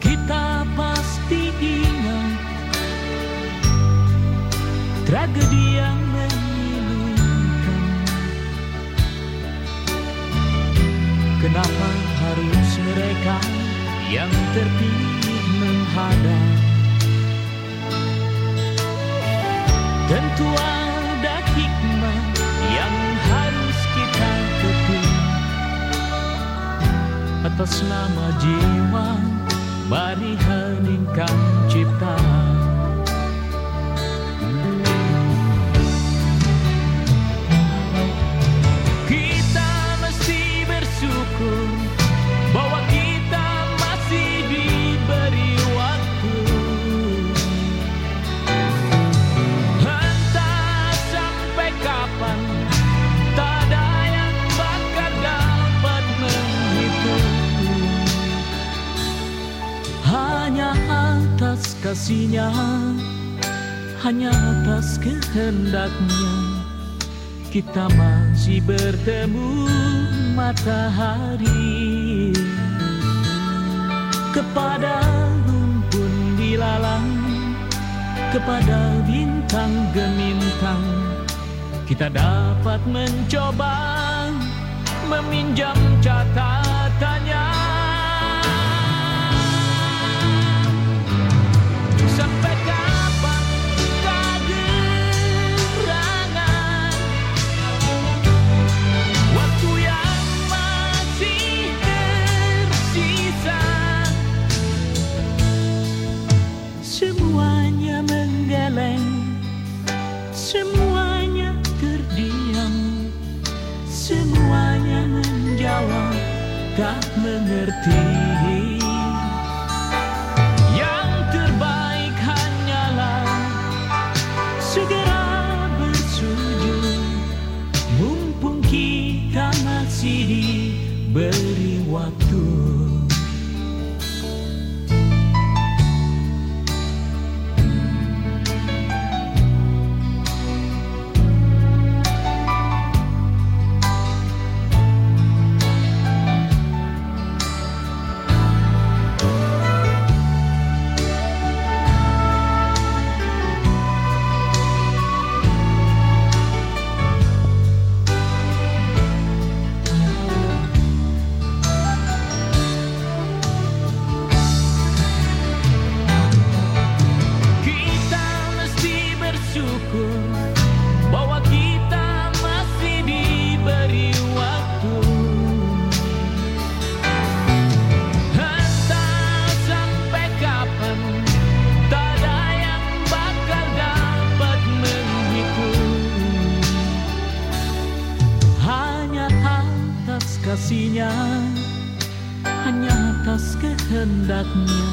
kita pasti ingat tragedi yang terpilih menghadap? Tentu ada hikmah yang harus kita petik atas nama jiwa. Mari heningkan kasihnya, hanya atas kehendaknya. Kita masih bertemu matahari. Kepada rumpun dilalang kepada bintang gemintang kita dapat mencoba meminjam catatannya Tak mengerti atas kehendaknya.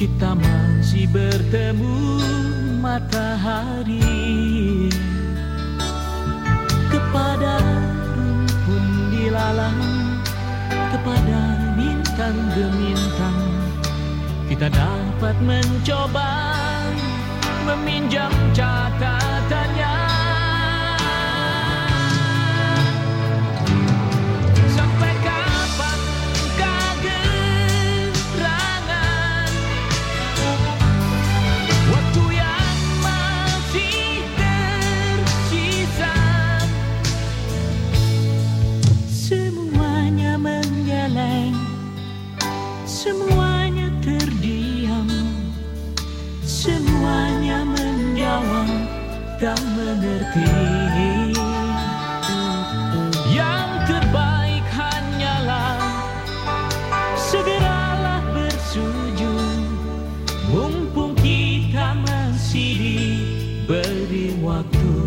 Kita masih bertemu matahari. Kepada rumpun dilalang kepada bintang gemintang kita dapat mencoba meminjam catatannya mengerti. Yang terbaik hanyalah Segeralah bersujud. Mumpung kita masih diberi waktu.